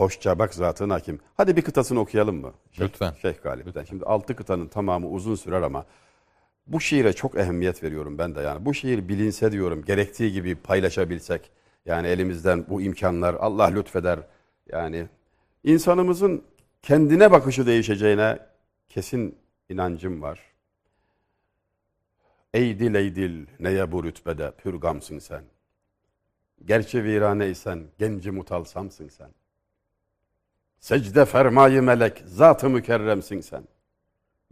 Hoşça bak zatın hakim. Hadi bir kıtasını okuyalım mı? Şeyh, Lütfen. Şeyh Galip'ten. Şimdi altı kıtanın tamamı uzun sürer ama bu şiire çok ehemmiyet veriyorum ben de yani. Bu şiir bilinse diyorum gerektiği gibi paylaşabilsek. Yani elimizden bu imkanlar Allah lütfeder. Yani insanımızın kendine bakışı değişeceğine kesin inancım var. Ey dil ey dil neye bu rütbede pürgamsın sen. Gerçi viraneysen genci mutalsamsın sen. Secde fermayı melek zatı mükerremsin sen.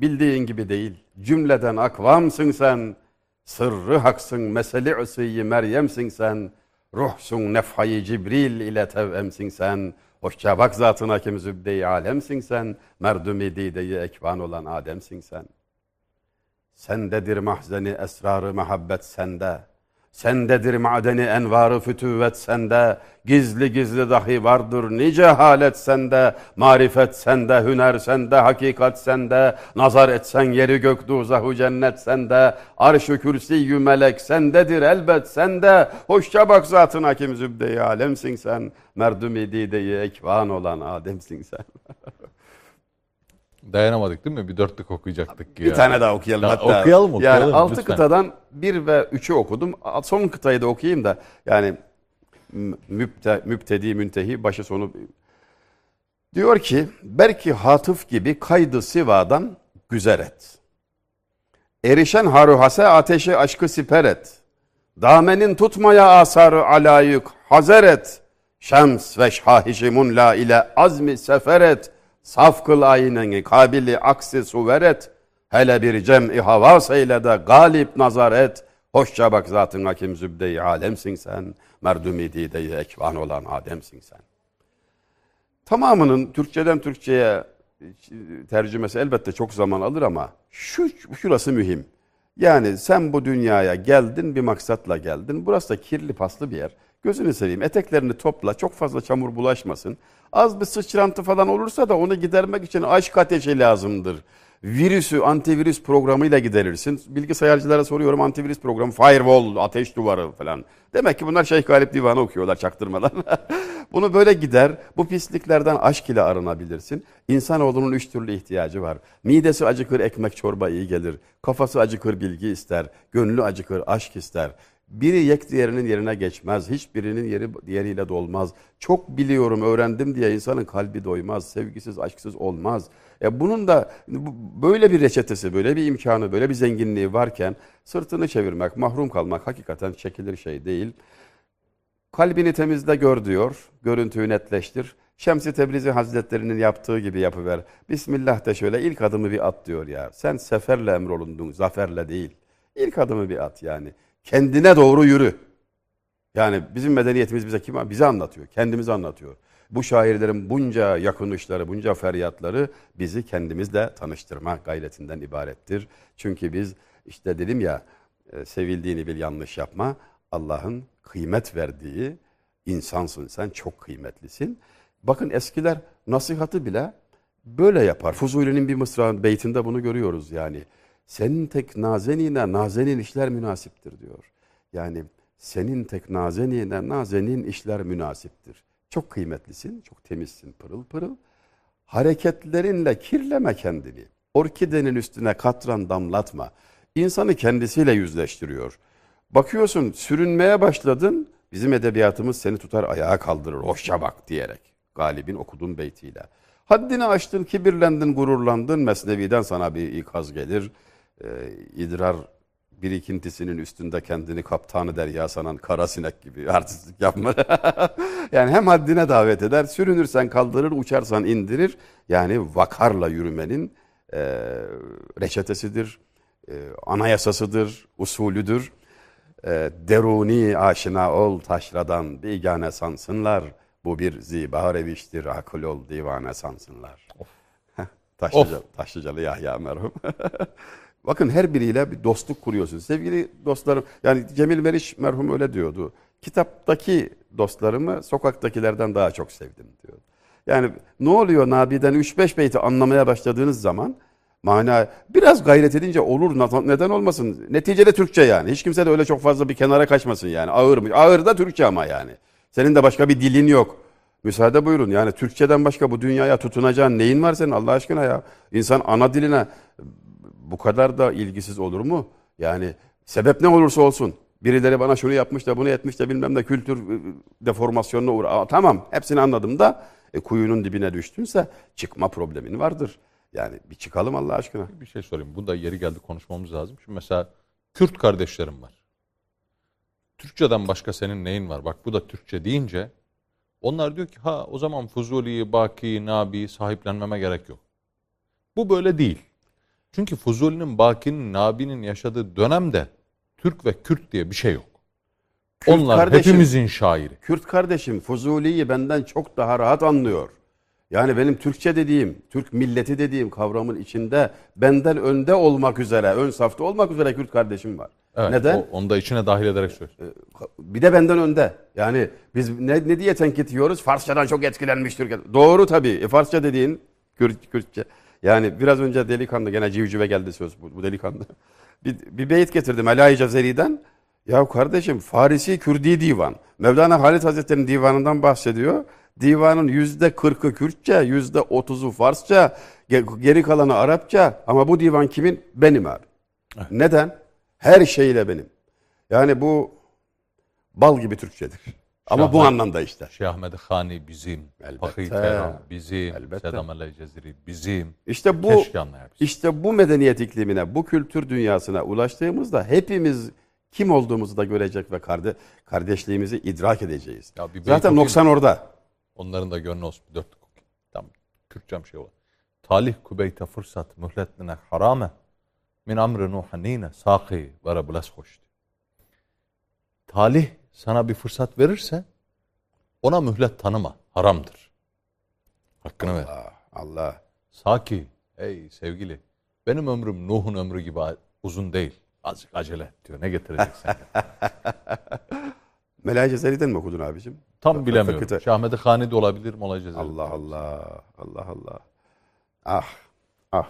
Bildiğin gibi değil cümleden akvamsın sen. Sırrı haksın meseli üsüyyi Meryem'sin sen. Ruhsun nefhayı Cibril ile tevemsin sen. Hoşça bak zatın hakim zübde-i alemsin sen. Merdumi dideyi ekvan olan Adem'sin sen. Sendedir mahzeni esrarı muhabbet sende. Sendedir madeni envarı fütüvvet sende. Gizli gizli dahi vardır nice halet sende. Marifet sende, hüner sende, hakikat sende. Nazar etsen yeri gök duzahu cennet sende. Arş-ı kürsiyyü melek sendedir elbet sende. Hoşça bak zatın hakim zübde-i alemsin sen. Merdumi dideyi ekvan olan Adem'sin sen. Dayanamadık değil mi? Bir dörtlük okuyacaktık. Bir ya. tane daha okuyalım Ya hatta. okuyalım, okuyalım, Yani altı lütfen. kıtadan bir ve üçü okudum. Son kıtayı da okuyayım da yani müpte, müptedi, müntehi, başı sonu. Diyor ki, belki hatıf gibi kaydı sivadan güzel et. Erişen haruhase ateşi aşkı siper et. Damenin tutmaya asarı alayık hazer et. Şems ve şahişimun la ile azmi sefer et. Saf kıl ayneni kabili aksi suver et. Hele bir cem'i havas eyle de galip nazar et. Hoşça bak zatın hakim zübde-i alemsin sen. Merdumi dideyi ekvan olan Adem'sin sen. Tamamının Türkçeden Türkçe'ye tercümesi elbette çok zaman alır ama şu şurası mühim. Yani sen bu dünyaya geldin bir maksatla geldin. Burası da kirli paslı bir yer. Gözünü seveyim eteklerini topla çok fazla çamur bulaşmasın. Az bir sıçrantı falan olursa da onu gidermek için aşk ateşi lazımdır. Virüsü antivirüs programıyla giderirsin. Bilgisayarcılara soruyorum antivirüs programı firewall ateş duvarı falan. Demek ki bunlar Şeyh Galip Divanı okuyorlar çaktırmadan. Bunu böyle gider. Bu pisliklerden aşk ile arınabilirsin. İnsanoğlunun üç türlü ihtiyacı var. Midesi acıkır ekmek çorba iyi gelir. Kafası acıkır bilgi ister. Gönlü acıkır aşk ister. Biri yek diğerinin yerine geçmez. Hiçbirinin yeri diğeriyle dolmaz. Çok biliyorum, öğrendim diye insanın kalbi doymaz. Sevgisiz, aşksız olmaz. E bunun da böyle bir reçetesi, böyle bir imkanı, böyle bir zenginliği varken sırtını çevirmek, mahrum kalmak hakikaten çekilir şey değil. Kalbini temizle gör diyor. Görüntüyü netleştir. Şems-i Tebrizi Hazretlerinin yaptığı gibi yapıver. Bismillah de şöyle ilk adımı bir at diyor ya. Sen seferle emrolundun, zaferle değil. İlk adımı bir at yani. Kendine doğru yürü. Yani bizim medeniyetimiz bize kim bize anlatıyor. Kendimizi anlatıyor. Bu şairlerin bunca yakınışları, bunca feryatları bizi kendimizle tanıştırma gayretinden ibarettir. Çünkü biz işte dedim ya e, sevildiğini bil yanlış yapma. Allah'ın kıymet verdiği insansın sen çok kıymetlisin. Bakın eskiler nasihatı bile böyle yapar. Fuzuli'nin bir mısra beytinde bunu görüyoruz yani. Senin tek nazenine nazenin işler münasiptir diyor. Yani senin tek nazenine nazenin işler münasiptir. Çok kıymetlisin, çok temizsin, pırıl pırıl. Hareketlerinle kirleme kendini. Orkidenin üstüne katran damlatma. İnsanı kendisiyle yüzleştiriyor. Bakıyorsun sürünmeye başladın. Bizim edebiyatımız seni tutar ayağa kaldırır. Hoşça bak diyerek. Galibin okuduğun beytiyle. Haddini aştın, kibirlendin, gururlandın. Mesnevi'den sana bir ikaz gelir. Ee, idrar birikintisinin üstünde kendini kaptanı derya sanan kara sinek gibi artistlik yapma. yani hem haddine davet eder, sürünürsen kaldırır, uçarsan indirir. Yani vakarla yürümenin e, reçetesidir, e, anayasasıdır, usulüdür. E, deruni aşina ol taşradan bigane sansınlar. Bu bir ziba reviştir, akıl ol divane sansınlar. Taşlıca, Taşlıcalı Yahya merhum. Bakın her biriyle bir dostluk kuruyorsun. Sevgili dostlarım, yani Cemil Meriç merhum öyle diyordu. Kitaptaki dostlarımı sokaktakilerden daha çok sevdim diyor. Yani ne oluyor Nabi'den 3-5 beyti anlamaya başladığınız zaman mana biraz gayret edince olur neden olmasın. Neticede Türkçe yani. Hiç kimse de öyle çok fazla bir kenara kaçmasın yani. Ağır mı? Ağır da Türkçe ama yani. Senin de başka bir dilin yok. Müsaade buyurun. Yani Türkçeden başka bu dünyaya tutunacağın neyin var senin Allah aşkına ya? İnsan ana diline bu kadar da ilgisiz olur mu? Yani sebep ne olursa olsun. Birileri bana şunu yapmış da bunu etmiş de bilmem ne kültür e, deformasyonuna uğra. Aa, Tamam hepsini anladım da e, kuyunun dibine düştünse çıkma problemin vardır. Yani bir çıkalım Allah aşkına. Bir şey sorayım. Bu da yeri geldi konuşmamız lazım. Şimdi mesela Kürt kardeşlerim var. Türkçeden başka senin neyin var? Bak bu da Türkçe deyince onlar diyor ki ha o zaman Fuzuli'yi, Baki'yi, Nabi'yi sahiplenmeme gerek yok. Bu böyle değil. Çünkü Fuzuli'nin, Baki'nin, Nabi'nin yaşadığı dönemde Türk ve Kürt diye bir şey yok. Kürt Onlar kardeşim- hepimizin şairi. Kürt kardeşim Fuzuli'yi benden çok daha rahat anlıyor. Yani benim Türkçe dediğim, Türk milleti dediğim kavramın içinde benden önde olmak üzere, ön safta olmak üzere Kürt kardeşim var. Evet, Neden? o- onu da içine dahil ederek söylüyor. Bir de benden önde. Yani biz ne, ne diye tenkit yiyoruz? Farsçadan çok etkilenmiş Türk. Doğru tabii. E, Farsça dediğin Kürt, Kürtçe. Yani biraz önce delikanlı gene civcive geldi söz bu, bu delikanlı. Bir, bir beyit getirdim Elahi Cezeri'den. Ya kardeşim Farisi Kürdi divan. Mevlana Halit Hazretleri'nin divanından bahsediyor. Divanın yüzde kırkı Kürtçe, yüzde otuzu Farsça, ge- geri kalanı Arapça. Ama bu divan kimin? Benim abi. Neden? Her şeyle benim. Yani bu bal gibi Türkçedir. Ama bu Şahane. anlamda işte. Şeyh Ahmed Hani bizim. Fakir Tehran bizim, Elbette. Sedam El Ceziri bizim. İşte bu işte bu medeniyet iklimine, bu kültür dünyasına ulaştığımızda hepimiz kim olduğumuzu da görecek ve karde, kardeşliğimizi idrak edeceğiz. Ya bir Zaten noksan orada. Onların da gönlü olsun. Okuyayım. Tam Kürtçem şey var. Talih kubeyte fırsat mühletline harame min amri nuhanine saki ve rablas hoştu. Talih sana bir fırsat verirse ona mühlet tanıma. Haramdır. Hakkını ver. Allah, Allah. Saki, ey sevgili, benim ömrüm Nuh'un ömrü gibi uzun değil. Azıcık acele et diyor. Ne getireceksen. Melahi Cezeri'den mi okudun abicim? Tam bilemiyorum. Fakülte- Şahmet-i Hani de olabilir, Mola Cezeri. Allah Allah. Allah Allah. Ah. Ah.